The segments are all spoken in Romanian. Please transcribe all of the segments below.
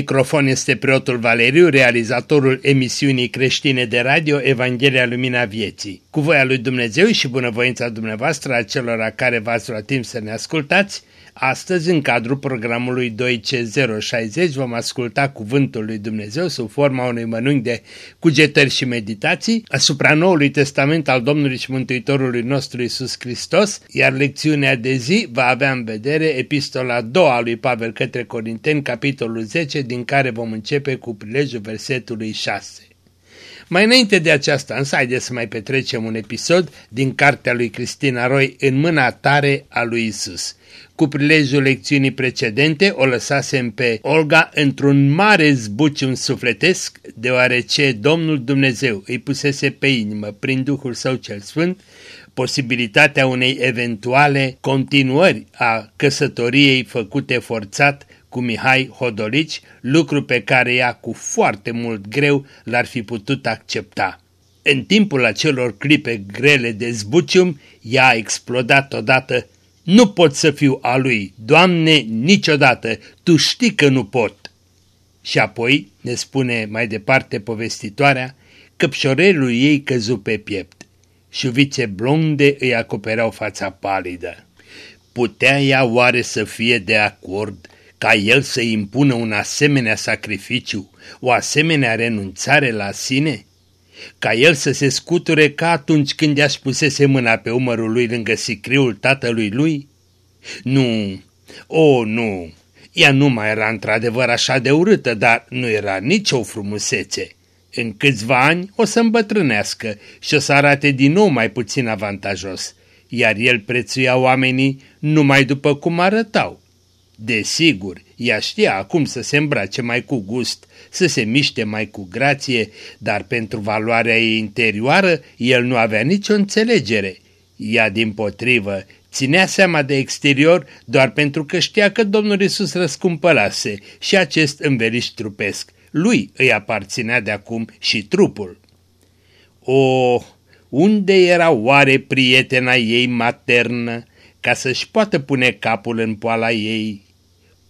La microfon este preotul Valeriu, realizatorul emisiunii creștine de radio Evanghelia Lumina Vieții. Cu voia lui Dumnezeu și bunăvoința dumneavoastră a celor care v-ați luat timp să ne ascultați, Astăzi, în cadrul programului 2C060, vom asculta Cuvântul lui Dumnezeu sub forma unui mănânc de cugetări și meditații asupra Noului Testament al Domnului și Mântuitorului nostru Isus Hristos, iar lecțiunea de zi va avea în vedere epistola a doua lui Pavel către Corinteni, capitolul 10, din care vom începe cu prilejul versetului 6. Mai înainte de aceasta, însă, haideți să mai petrecem un episod din cartea lui Cristina Roy în mâna tare a lui Isus. Cu prilejul lecțiunii precedente o lăsasem pe Olga într-un mare zbuciun sufletesc, deoarece Domnul Dumnezeu îi pusese pe inimă, prin Duhul Său cel Sfânt, posibilitatea unei eventuale continuări a căsătoriei făcute forțat cu Mihai Hodolici, lucru pe care ea cu foarte mult greu l-ar fi putut accepta. În timpul acelor clipe grele de zbucium, ea a explodat odată nu pot să fiu a lui, Doamne, niciodată, Tu știi că nu pot. Și apoi, ne spune mai departe povestitoarea, căpșorelul ei căzu pe piept. Șuvițe blonde îi acopereau fața palidă. Putea ea oare să fie de acord ca el să impună un asemenea sacrificiu, o asemenea renunțare la sine? ca el să se scuture ca atunci când i-aș pusese mâna pe umărul lui lângă sicriul tatălui lui? Nu, o, nu, ea nu mai era într-adevăr așa de urâtă, dar nu era nici o frumusețe. În câțiva ani o să îmbătrânească și o să arate din nou mai puțin avantajos, iar el prețuia oamenii numai după cum arătau. Desigur, ea știa acum să se îmbrace mai cu gust, să se miște mai cu grație, dar pentru valoarea ei interioară el nu avea nicio înțelegere. Ea, din potrivă, ținea seama de exterior doar pentru că știa că Domnul Isus răscumpălase și acest înveliș trupesc. Lui îi aparținea de acum și trupul. O, unde era oare prietena ei maternă ca să-și poată pune capul în poala ei?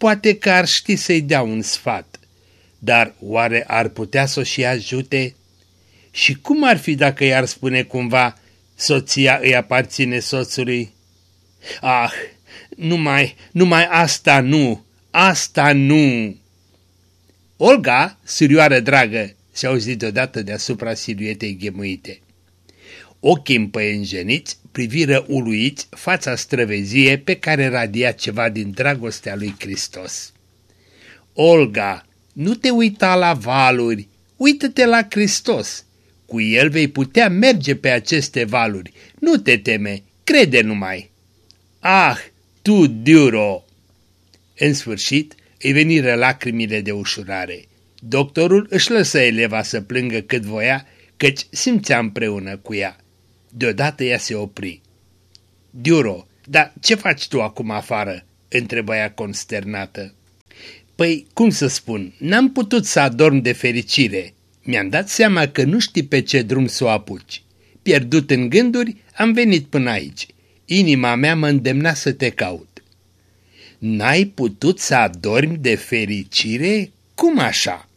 Poate că ar ști să-i dea un sfat, dar oare ar putea să o și ajute? Și cum ar fi dacă i-ar spune cumva, soția îi aparține soțului? Ah, numai, numai asta nu, asta nu! Olga, surioară dragă, se auzit deodată deasupra siluetei ghemuite. Ochii împăienjeniți priviră uluiți fața străvezie pe care radia ceva din dragostea lui Hristos. Olga, nu te uita la valuri, uită-te la Hristos. Cu el vei putea merge pe aceste valuri. Nu te teme, crede numai. Ah, tu, Duro! În sfârșit, îi veniră lacrimile de ușurare. Doctorul își lăsă eleva să plângă cât voia, căci simțea împreună cu ea. Deodată ea se opri. Diuro, dar ce faci tu acum afară?" întrebă ea consternată. Păi, cum să spun, n-am putut să adorm de fericire. Mi-am dat seama că nu știi pe ce drum să o apuci. Pierdut în gânduri, am venit până aici. Inima mea mă îndemna să te caut. N-ai putut să adormi de fericire? Cum așa?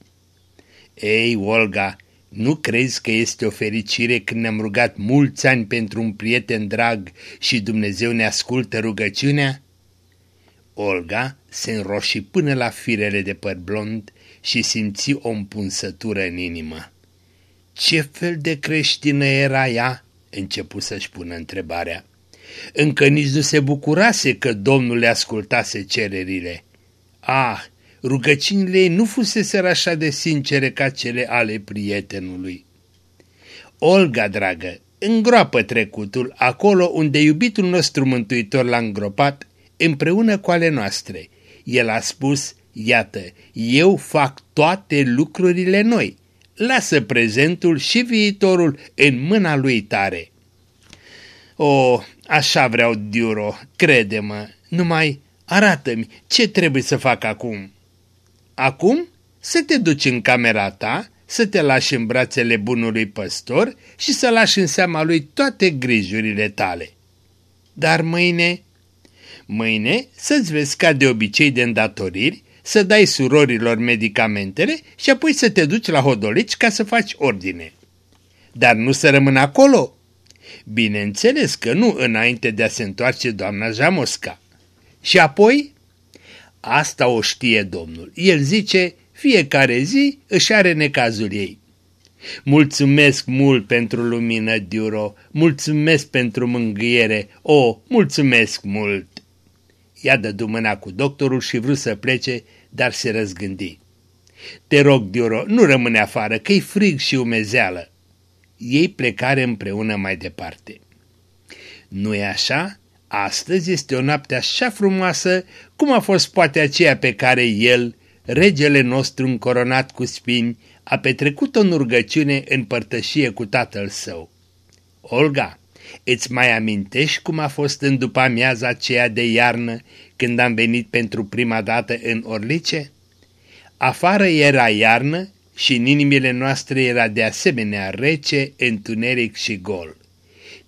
Ei, Olga, nu crezi că este o fericire când ne-am rugat mulți ani pentru un prieten drag și Dumnezeu ne ascultă rugăciunea? Olga se înroși până la firele de păr blond și simți o împunsătură în inimă. Ce fel de creștină era ea? Începu să-și pună întrebarea. Încă nici nu se bucurase că Domnul le ascultase cererile. Ah, rugăciunile ei nu fusese așa de sincere ca cele ale prietenului. Olga, dragă, îngroapă trecutul acolo unde iubitul nostru mântuitor l-a îngropat împreună cu ale noastre. El a spus, iată, eu fac toate lucrurile noi. Lasă prezentul și viitorul în mâna lui tare. O, așa vreau, Diuro, crede-mă, numai arată-mi ce trebuie să fac acum. Acum să te duci în camera ta, să te lași în brațele bunului păstor și să lași în seama lui toate grijurile tale. Dar mâine, mâine să-ți vezi ca de obicei de îndatoriri, să dai surorilor medicamentele și apoi să te duci la hodolici ca să faci ordine. Dar nu să rămân acolo. Bineînțeles că nu înainte de a se întoarce doamna Jamosca. Și apoi? Asta o știe domnul. El zice, fiecare zi își are necazul ei. Mulțumesc mult pentru lumină, Diuro, mulțumesc pentru mângâiere, o, mulțumesc mult! Ea dădu mâna cu doctorul și vrut să plece, dar se răzgândi. Te rog, Diuro, nu rămâne afară, că-i frig și umezeală. Ei plecare împreună mai departe. nu e așa? Astăzi este o noapte așa frumoasă cum a fost poate aceea pe care el, regele nostru încoronat cu spini, a petrecut-o în rugăciune în părtășie cu tatăl său. Olga, îți mai amintești cum a fost în după amiaza aceea de iarnă când am venit pentru prima dată în Orlice? Afară era iarnă și în inimile noastre era de asemenea rece, întuneric și gol.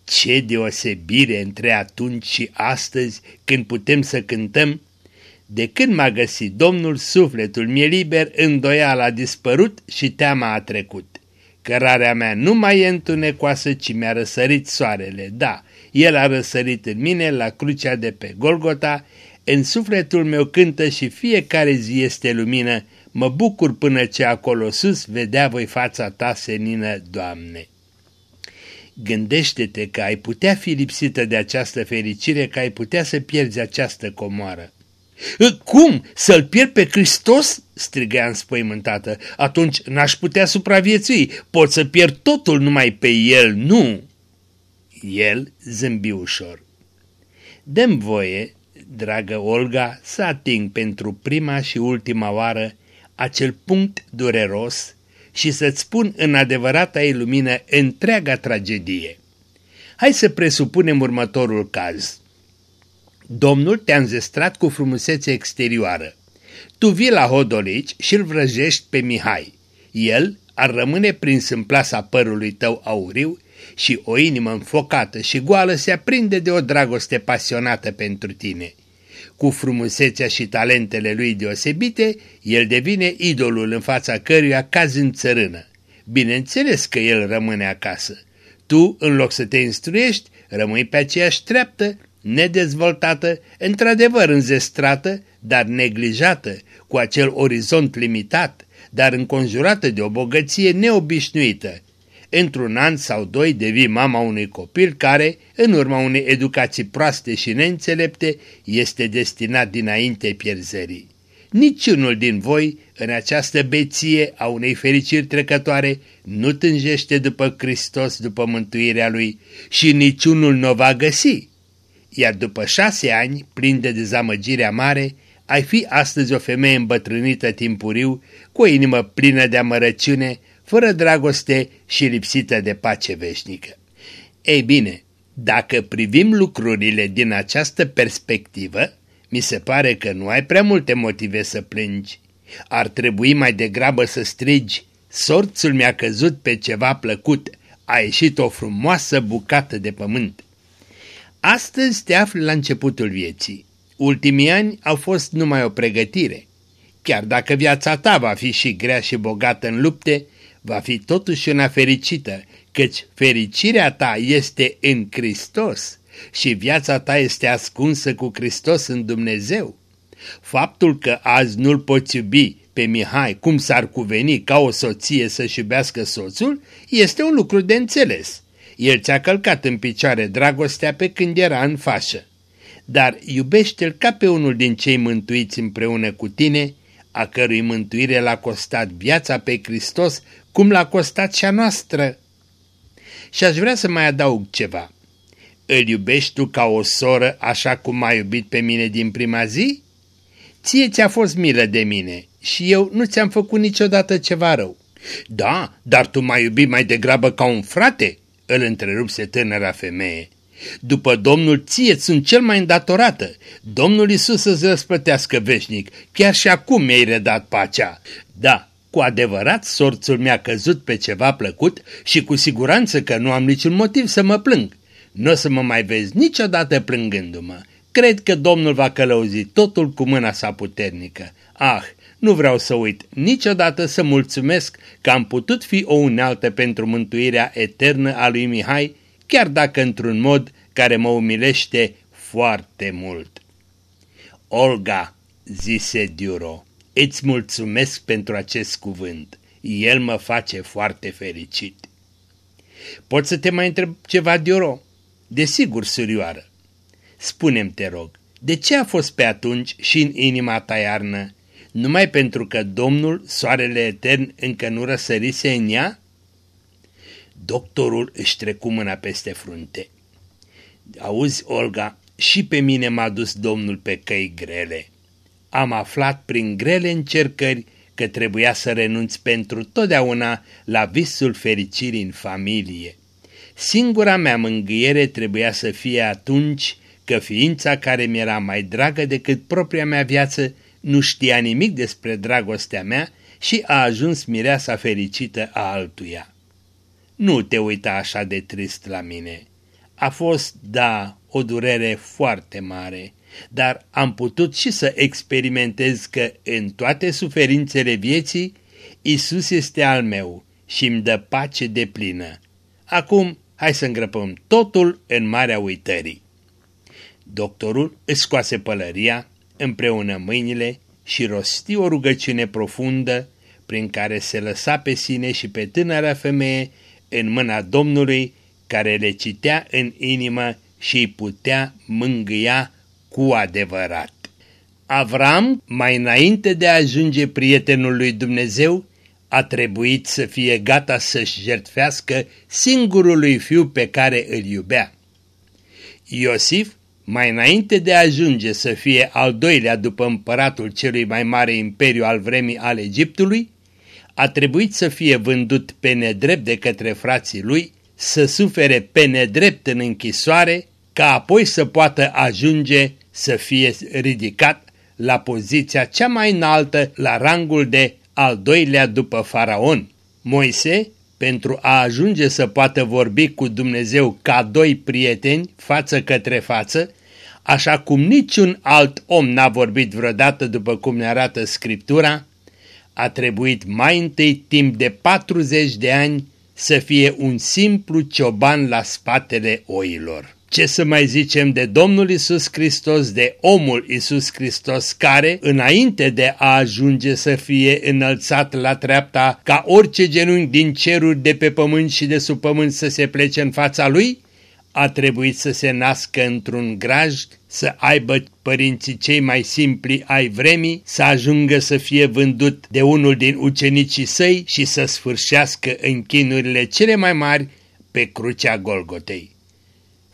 Ce deosebire între atunci și astăzi când putem să cântăm de când m-a găsit Domnul, sufletul mi-e liber, îndoiala a dispărut și teama a trecut. Cărarea mea nu mai e întunecoasă, ci mi-a răsărit soarele. Da, el a răsărit în mine la crucea de pe Golgota, în sufletul meu cântă și fiecare zi este lumină, mă bucur până ce acolo sus vedea voi fața ta senină, Doamne. Gândește-te că ai putea fi lipsită de această fericire, că ai putea să pierzi această comoară. Cum? Să-L pierd pe Hristos?" striga înspăimântată. Atunci n-aș putea supraviețui. Pot să pierd totul numai pe El, nu!" El zâmbi ușor. Dăm voie, dragă Olga, să ating pentru prima și ultima oară acel punct dureros și să-ți spun în adevărata ei lumină întreaga tragedie. Hai să presupunem următorul caz. Domnul te-a înzestrat cu frumusețe exterioară. Tu vii la Hodolici și îl vrăjești pe Mihai. El ar rămâne prins în plasa părului tău auriu și o inimă înfocată și goală se aprinde de o dragoste pasionată pentru tine. Cu frumusețea și talentele lui deosebite, el devine idolul în fața căruia cazi în țărână. Bineînțeles că el rămâne acasă. Tu, în loc să te instruiești, rămâi pe aceeași treaptă nedezvoltată, într-adevăr înzestrată, dar neglijată, cu acel orizont limitat, dar înconjurată de o bogăție neobișnuită. Într-un an sau doi devii mama unui copil care, în urma unei educații proaste și neînțelepte, este destinat dinainte pierzării. Niciunul din voi, în această beție a unei fericiri trecătoare, nu tânjește după Hristos, după mântuirea Lui și niciunul nu o va găsi iar după șase ani, plin de dezamăgirea mare, ai fi astăzi o femeie îmbătrânită timpuriu, cu o inimă plină de amărăciune, fără dragoste și lipsită de pace veșnică. Ei bine, dacă privim lucrurile din această perspectivă, mi se pare că nu ai prea multe motive să plângi. Ar trebui mai degrabă să strigi, sorțul mi-a căzut pe ceva plăcut, a ieșit o frumoasă bucată de pământ. Astăzi te afli la începutul vieții. Ultimii ani au fost numai o pregătire. Chiar dacă viața ta va fi și grea și bogată în lupte, va fi totuși una fericită, căci fericirea ta este în Hristos și viața ta este ascunsă cu Hristos în Dumnezeu. Faptul că azi nu-l poți iubi pe Mihai cum s-ar cuveni ca o soție să-și iubească soțul, este un lucru de înțeles. El ți-a călcat în picioare dragostea pe când era în fașă. Dar iubește-l ca pe unul din cei mântuiți împreună cu tine, a cărui mântuire l-a costat viața pe Hristos, cum l-a costat și a noastră. Și aș vrea să mai adaug ceva. Îl iubești tu ca o soră așa cum m-ai iubit pe mine din prima zi? Ție ți-a fost milă de mine și eu nu ți-am făcut niciodată ceva rău. Da, dar tu m-ai iubit mai degrabă ca un frate, îl întrerupse tânăra femeie. După Domnul ție sunt cel mai îndatorată. Domnul Isus să-ți răspătească veșnic. Chiar și acum mi-ai redat pacea. Da, cu adevărat sorțul mi-a căzut pe ceva plăcut și cu siguranță că nu am niciun motiv să mă plâng. Nu o să mă mai vezi niciodată plângându-mă. Cred că Domnul va călăuzi totul cu mâna sa puternică. Ah, nu vreau să uit niciodată să mulțumesc că am putut fi o unealtă pentru mântuirea eternă a lui Mihai, chiar dacă într-un mod care mă umilește foarte mult. Olga, zise Diuro, îți mulțumesc pentru acest cuvânt. El mă face foarte fericit. Pot să te mai întreb ceva, Dioro? Desigur, surioară. Spunem, te rog, de ce a fost pe atunci și în inima ta iarnă? Numai pentru că Domnul, soarele etern, încă nu răsărise în ea? Doctorul își trecu mâna peste frunte. Auzi, Olga, și pe mine m-a dus Domnul pe căi grele. Am aflat prin grele încercări că trebuia să renunț pentru totdeauna la visul fericirii în familie. Singura mea mângâiere trebuia să fie atunci că ființa care mi-era mai dragă decât propria mea viață nu știa nimic despre dragostea mea și a ajuns mireasa fericită a altuia. Nu te uita așa de trist la mine. A fost, da, o durere foarte mare, dar am putut și să experimentez că în toate suferințele vieții Isus este al meu și îmi dă pace de plină. Acum hai să îngrăpăm totul în marea uitării. Doctorul își scoase pălăria, împreună mâinile și rosti o rugăciune profundă prin care se lăsa pe sine și pe tânăra femeie în mâna Domnului care le citea în inimă și îi putea mângâia cu adevărat. Avram, mai înainte de a ajunge prietenul lui Dumnezeu, a trebuit să fie gata să-și jertfească singurului fiu pe care îl iubea. Iosif, mai înainte de a ajunge să fie al doilea după împăratul celui mai mare imperiu al vremii al Egiptului, a trebuit să fie vândut pe nedrept de către frații lui, să sufere pe nedrept în închisoare, ca apoi să poată ajunge să fie ridicat la poziția cea mai înaltă, la rangul de al doilea după faraon. Moise, pentru a ajunge să poată vorbi cu Dumnezeu ca doi prieteni, față către față, așa cum niciun alt om n-a vorbit vreodată după cum ne arată Scriptura, a trebuit mai întâi timp de 40 de ani să fie un simplu cioban la spatele oilor. Ce să mai zicem de Domnul Isus Hristos, de omul Isus Hristos, care, înainte de a ajunge să fie înălțat la treapta ca orice genunchi din ceruri de pe pământ și de sub pământ să se plece în fața lui, a trebuit să se nască într-un graj, să aibă părinții cei mai simpli ai vremii, să ajungă să fie vândut de unul din ucenicii săi și să sfârșească în chinurile cele mai mari pe crucea Golgotei.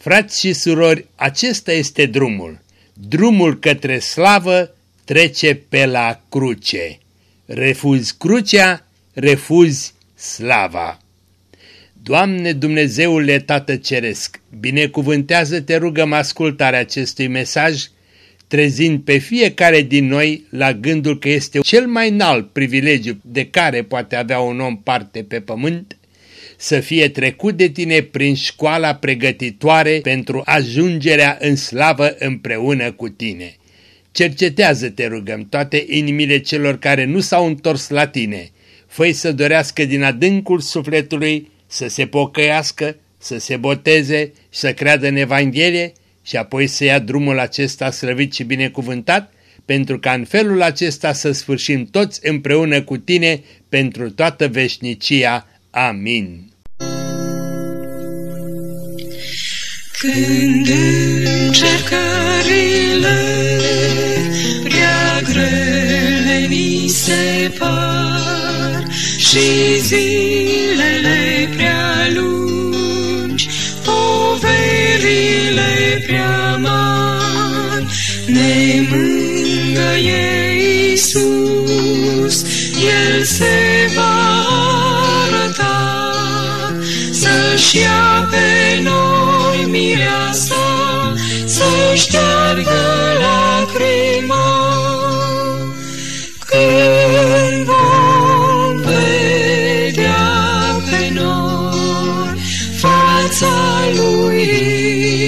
Frați și surori, acesta este drumul. Drumul către slavă trece pe la cruce. Refuzi crucea, refuzi slava. Doamne Dumnezeule Tată Ceresc, binecuvântează-te rugăm ascultarea acestui mesaj, trezind pe fiecare din noi la gândul că este cel mai înalt privilegiu de care poate avea un om parte pe pământ, să fie trecut de tine prin școala pregătitoare pentru ajungerea în slavă împreună cu tine. Cercetează, te rugăm, toate inimile celor care nu s-au întors la tine. Făi să dorească din adâncul sufletului să se pocăiască, să se boteze și să creadă în Evanghelie și apoi să ia drumul acesta slăvit și binecuvântat, pentru ca în felul acesta să sfârșim toți împreună cu tine pentru toată veșnicia. Amin. Când încercările prea grele mi se par și zilele prea lungi, poverile prea mari, ne mângăie Iisus, El se va arăta să-și ia pe noi mireasa, să șteargă lacrima. Când vom vedea pe noi fața lui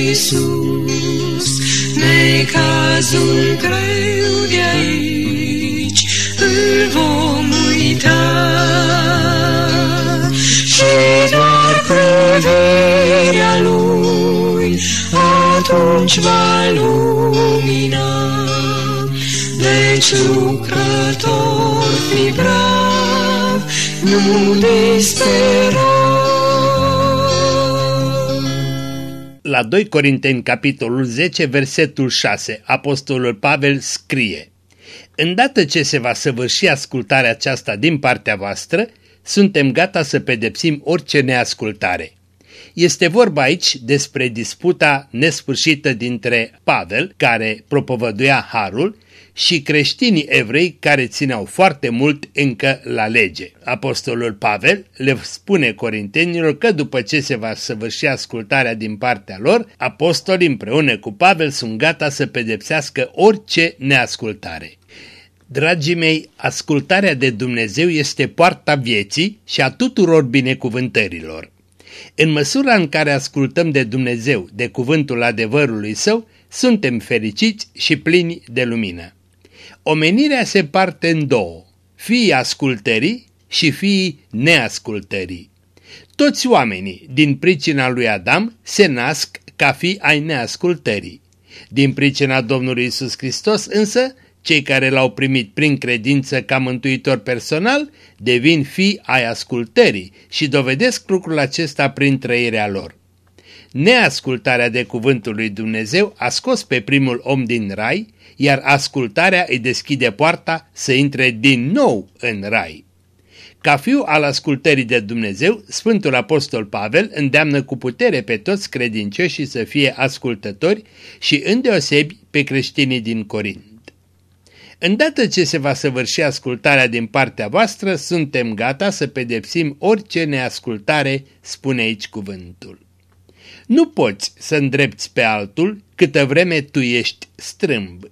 Isus, ne Cazul greu atunci va lumina. Deci lucrător fi brav, nu dispera. La 2 Corinteni, capitolul 10, versetul 6, Apostolul Pavel scrie Îndată ce se va săvârși ascultarea aceasta din partea voastră, suntem gata să pedepsim orice neascultare. Este vorba aici despre disputa nesfârșită dintre Pavel, care propovăduia Harul, și creștinii evrei care țineau foarte mult încă la lege. Apostolul Pavel le spune corintenilor că după ce se va săvârși ascultarea din partea lor, apostolii împreună cu Pavel sunt gata să pedepsească orice neascultare. Dragii mei, ascultarea de Dumnezeu este poarta vieții și a tuturor binecuvântărilor. În măsura în care ascultăm de Dumnezeu, de cuvântul adevărului său, suntem fericiți și plini de lumină. Omenirea se parte în două, fiii ascultării și fiii neascultării. Toți oamenii, din pricina lui Adam, se nasc ca fi ai neascultării. Din pricina Domnului Isus Hristos însă, cei care l-au primit prin credință ca mântuitor personal devin fii ai ascultării și dovedesc lucrul acesta prin trăirea lor. Neascultarea de cuvântul lui Dumnezeu a scos pe primul om din rai, iar ascultarea îi deschide poarta să intre din nou în rai. Ca fiu al ascultării de Dumnezeu, Sfântul Apostol Pavel îndeamnă cu putere pe toți credincioșii să fie ascultători și îndeosebi pe creștinii din Corint. Îndată ce se va săvârși ascultarea din partea voastră, suntem gata să pedepsim orice neascultare, spune aici cuvântul. Nu poți să îndrepți pe altul câtă vreme tu ești strâmb.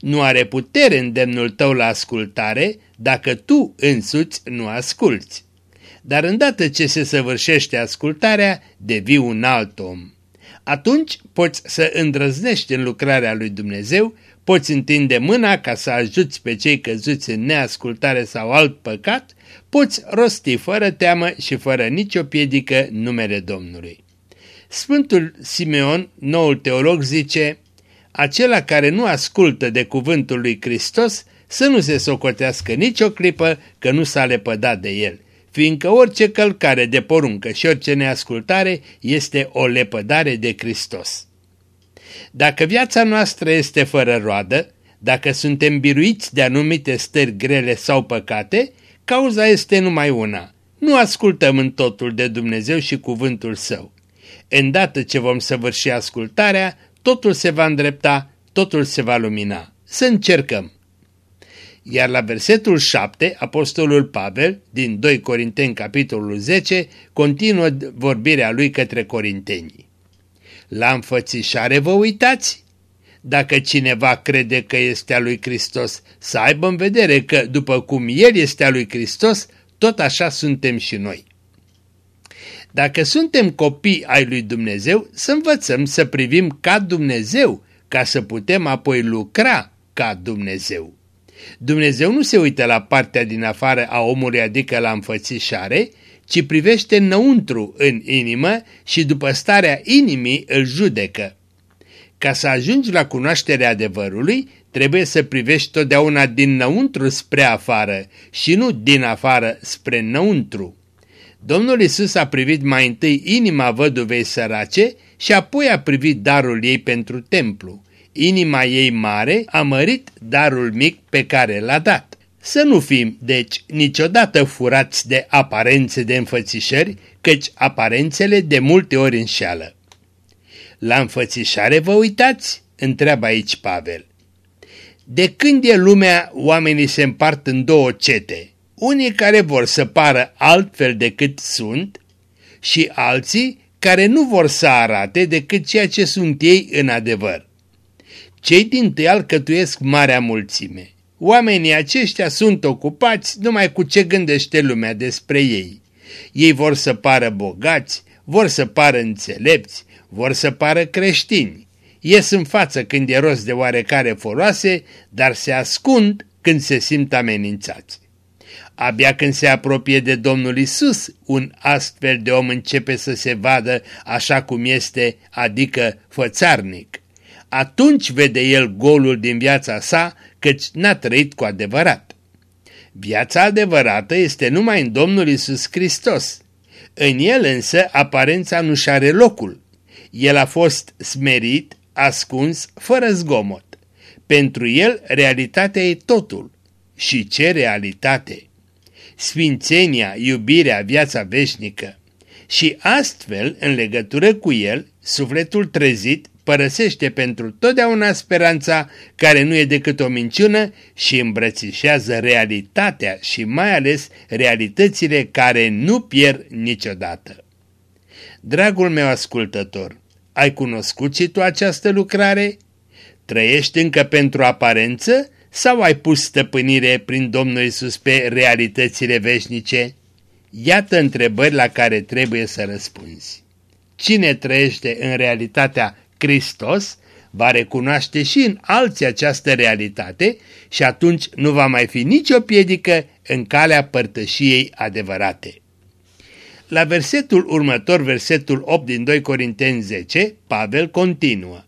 Nu are putere îndemnul tău la ascultare dacă tu însuți nu asculți. Dar îndată ce se săvârșește ascultarea, devii un alt om. Atunci poți să îndrăznești în lucrarea lui Dumnezeu, poți întinde mâna ca să ajuți pe cei căzuți în neascultare sau alt păcat, poți rosti fără teamă și fără nicio piedică numele Domnului. Sfântul Simeon, noul teolog, zice, acela care nu ascultă de cuvântul lui Hristos să nu se socotească nicio clipă că nu s-a lepădat de el, fiindcă orice călcare de poruncă și orice neascultare este o lepădare de Hristos. Dacă viața noastră este fără roadă, dacă suntem biruiți de anumite stări grele sau păcate, cauza este numai una. Nu ascultăm în totul de Dumnezeu și cuvântul Său. Îndată ce vom săvârși ascultarea, totul se va îndrepta, totul se va lumina. Să încercăm. Iar la versetul 7, apostolul Pavel, din 2 Corinteni, capitolul 10, continuă vorbirea lui către corinteni. La înfățișare vă uitați? Dacă cineva crede că este a lui Hristos, să aibă în vedere că, după cum El este a lui Hristos, tot așa suntem și noi. Dacă suntem copii ai lui Dumnezeu, să învățăm să privim ca Dumnezeu, ca să putem apoi lucra ca Dumnezeu. Dumnezeu nu se uită la partea din afară a omului, adică la înfățișare, ci privește înăuntru în inimă și după starea inimii îl judecă. Ca să ajungi la cunoașterea adevărului, trebuie să privești totdeauna dinăuntru spre afară și nu din afară spre înăuntru. Domnul Isus a privit mai întâi inima văduvei sărace și apoi a privit darul ei pentru templu. Inima ei mare a mărit darul mic pe care l-a dat. Să nu fim, deci, niciodată furați de aparențe de înfățișări, căci aparențele de multe ori înșeală. La înfățișare vă uitați? întreabă aici Pavel. De când e lumea, oamenii se împart în două cete, unii care vor să pară altfel decât sunt și alții care nu vor să arate decât ceea ce sunt ei în adevăr. Cei din tâi alcătuiesc marea mulțime. Oamenii aceștia sunt ocupați numai cu ce gândește lumea despre ei. Ei vor să pară bogați, vor să pară înțelepți, vor să pară creștini. Ies în față când e rost de oarecare foloase, dar se ascund când se simt amenințați. Abia când se apropie de Domnul Isus, un astfel de om începe să se vadă așa cum este, adică fățarnic. Atunci vede el golul din viața sa, căci n-a trăit cu adevărat. Viața adevărată este numai în Domnul Isus Hristos. În el însă aparența nu-și are locul. El a fost smerit, ascuns, fără zgomot. Pentru el realitatea e totul. Și ce realitate! Sfințenia, iubirea, viața veșnică. Și astfel, în legătură cu el, sufletul trezit părăsește pentru totdeauna speranța care nu e decât o minciună și îmbrățișează realitatea și mai ales realitățile care nu pierd niciodată. Dragul meu ascultător, ai cunoscut și tu această lucrare? Trăiești încă pentru aparență sau ai pus stăpânire prin Domnul Isus pe realitățile veșnice? Iată întrebări la care trebuie să răspunzi. Cine trăiește în realitatea Hristos va recunoaște și în alții această realitate și atunci nu va mai fi nicio piedică în calea părtășiei adevărate. La versetul următor, versetul 8 din 2 Corinteni 10, Pavel continuă.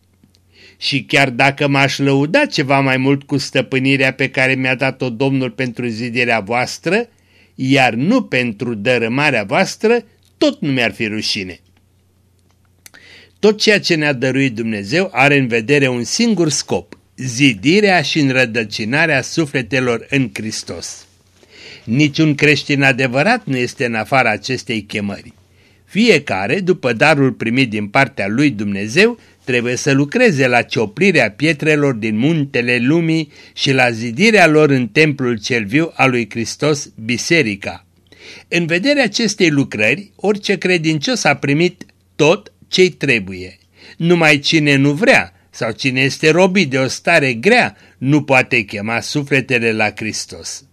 Și chiar dacă m-aș lăuda ceva mai mult cu stăpânirea pe care mi-a dat-o Domnul pentru zidirea voastră, iar nu pentru dărâmarea voastră, tot nu mi-ar fi rușine. Tot ceea ce ne-a dăruit Dumnezeu are în vedere un singur scop, zidirea și înrădăcinarea sufletelor în Hristos. Niciun creștin adevărat nu este în afara acestei chemări. Fiecare, după darul primit din partea lui Dumnezeu, trebuie să lucreze la cioplirea pietrelor din muntele lumii și la zidirea lor în templul cel viu al lui Hristos, biserica. În vederea acestei lucrări, orice credincios a primit tot ce-i trebuie. Numai cine nu vrea sau cine este robit de o stare grea nu poate chema sufletele la Hristos.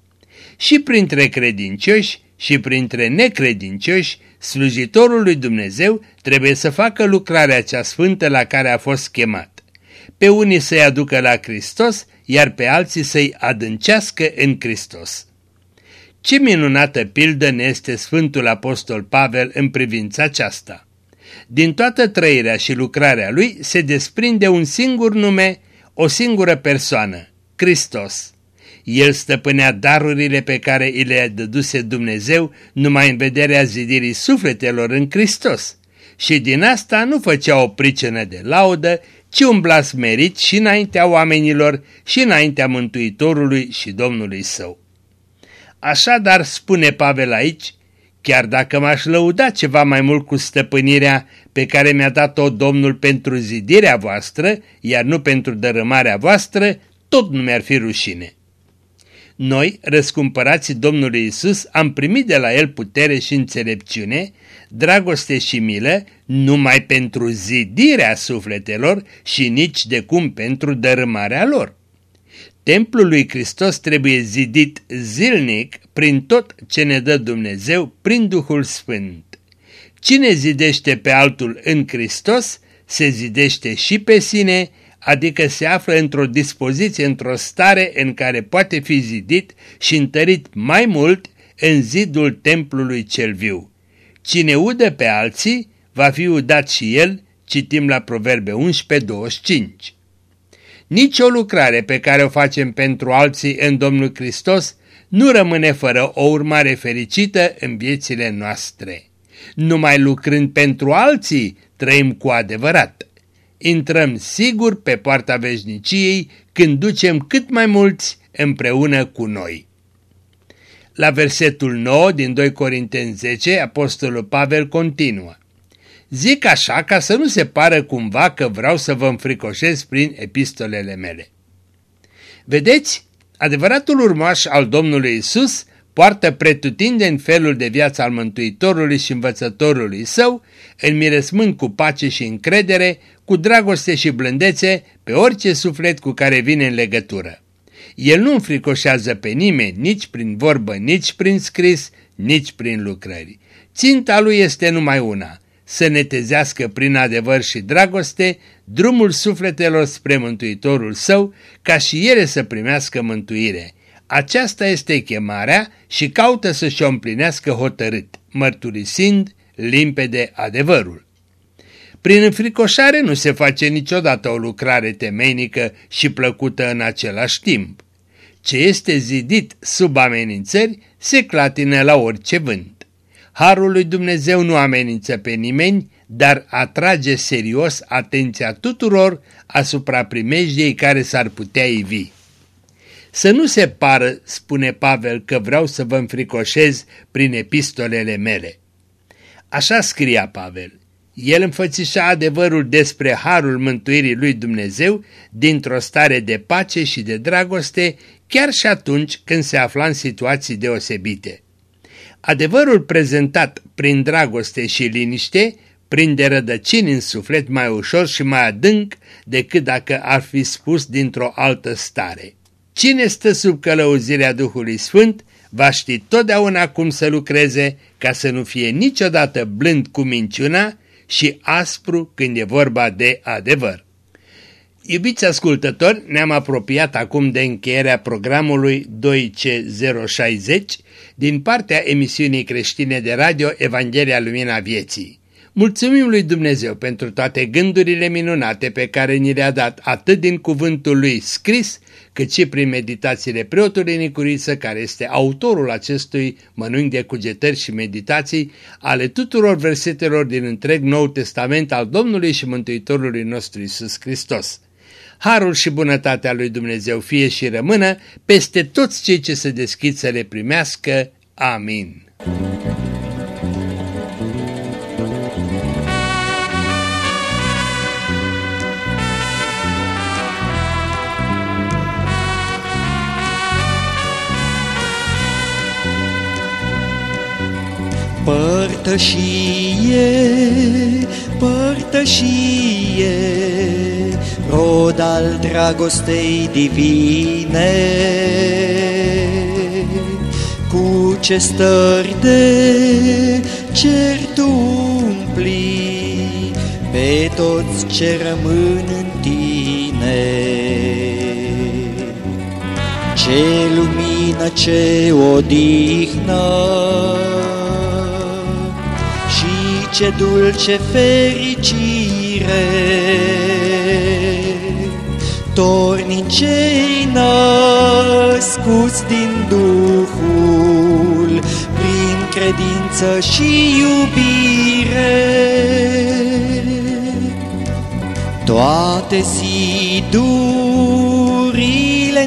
Și printre credincioși și printre necredincioși, slujitorul lui Dumnezeu trebuie să facă lucrarea cea sfântă la care a fost chemat. Pe unii să-i aducă la Hristos, iar pe alții să-i adâncească în Hristos. Ce minunată pildă ne este Sfântul Apostol Pavel în privința aceasta! Din toată trăirea și lucrarea lui se desprinde un singur nume, o singură persoană, Hristos. El stăpânea darurile pe care îi le dăduse Dumnezeu numai în vederea zidirii sufletelor în Hristos. Și din asta nu făcea o pricină de laudă, ci un blas merit și înaintea oamenilor și înaintea Mântuitorului și Domnului său. Așadar, spune Pavel aici, chiar dacă m-aș lăuda ceva mai mult cu stăpânirea pe care mi-a dat-o Domnul pentru zidirea voastră, iar nu pentru dărâmarea voastră, tot nu mi-ar fi rușine. Noi, răscumpărații Domnului Isus, am primit de la El putere și înțelepciune, dragoste și milă, numai pentru zidirea sufletelor și nici de cum pentru dărâmarea lor. Templul lui Hristos trebuie zidit zilnic prin tot ce ne dă Dumnezeu prin Duhul Sfânt. Cine zidește pe altul în Hristos, se zidește și pe sine, adică se află într-o dispoziție, într-o stare în care poate fi zidit și întărit mai mult în zidul templului cel viu. Cine udă pe alții, va fi udat și el, citim la Proverbe 11:25. Nici o lucrare pe care o facem pentru alții în Domnul Hristos nu rămâne fără o urmare fericită în viețile noastre. Numai lucrând pentru alții trăim cu adevărat. Intrăm sigur pe poarta veșniciei când ducem cât mai mulți împreună cu noi. La versetul 9 din 2 Corinteni 10, Apostolul Pavel continuă. Zic așa ca să nu se pară cumva că vreau să vă înfricoșez prin epistolele mele. Vedeți, adevăratul urmaș al Domnului Isus poartă pretutindeni felul de viață al Mântuitorului și învățătorului său, înmiresmând cu pace și încredere, cu dragoste și blândețe pe orice suflet cu care vine în legătură. El nu înfricoșează pe nimeni, nici prin vorbă, nici prin scris, nici prin lucrări. Ținta lui este numai una – să netezească prin adevăr și dragoste drumul sufletelor spre Mântuitorul său, ca și ele să primească mântuire. Aceasta este chemarea și caută să-și o împlinească hotărât, mărturisind limpede adevărul. Prin înfricoșare nu se face niciodată o lucrare temeinică și plăcută în același timp. Ce este zidit sub amenințări se clatină la orice vânt. Harul lui Dumnezeu nu amenință pe nimeni, dar atrage serios atenția tuturor asupra primejdiei care s-ar putea ivi. Să nu se pară, spune Pavel, că vreau să vă înfricoșez prin epistolele mele. Așa scria Pavel. El înfățișa adevărul despre harul mântuirii lui Dumnezeu dintr-o stare de pace și de dragoste, chiar și atunci când se afla în situații deosebite. Adevărul prezentat prin dragoste și liniște prinde rădăcini în suflet mai ușor și mai adânc decât dacă ar fi spus dintr-o altă stare. Cine stă sub călăuzirea Duhului Sfânt va ști totdeauna cum să lucreze ca să nu fie niciodată blând cu minciuna și aspru când e vorba de adevăr. Iubiți ascultători, ne-am apropiat acum de încheierea programului 2C060 din partea emisiunii creștine de radio Evanghelia Lumina Vieții. Mulțumim lui Dumnezeu pentru toate gândurile minunate pe care ni le-a dat atât din cuvântul lui scris, cât și prin meditațiile preotului Nicuriță, care este autorul acestui mănânc de cugetări și meditații ale tuturor versetelor din întreg Nou Testament al Domnului și Mântuitorului nostru Isus Hristos. Harul și bunătatea lui Dumnezeu fie și rămână peste toți cei ce se deschid să le primească. Amin. Părtășie, părtășie, rod al dragostei divine, cu ce stări de cer tu umpli pe toți ce rămân în tine. Ce lumină, ce odihnă, ce dulce fericire! Tornicei născuți din Duhul, prin credință și iubire. Toate zidurile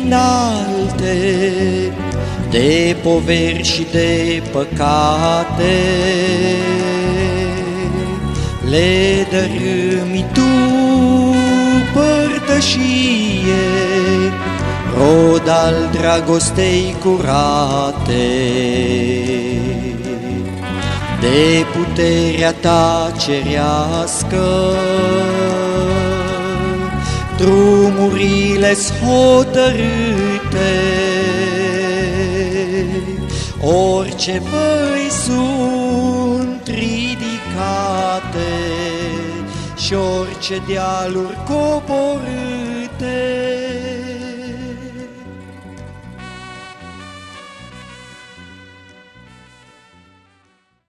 înalte, de poveri și de păcate, le dărâmi tu părtășie, rod al dragostei curate. De puterea ta cerească, drumurile-s hotărâte, orice văi sunt ridicate și orice dealuri coborâte.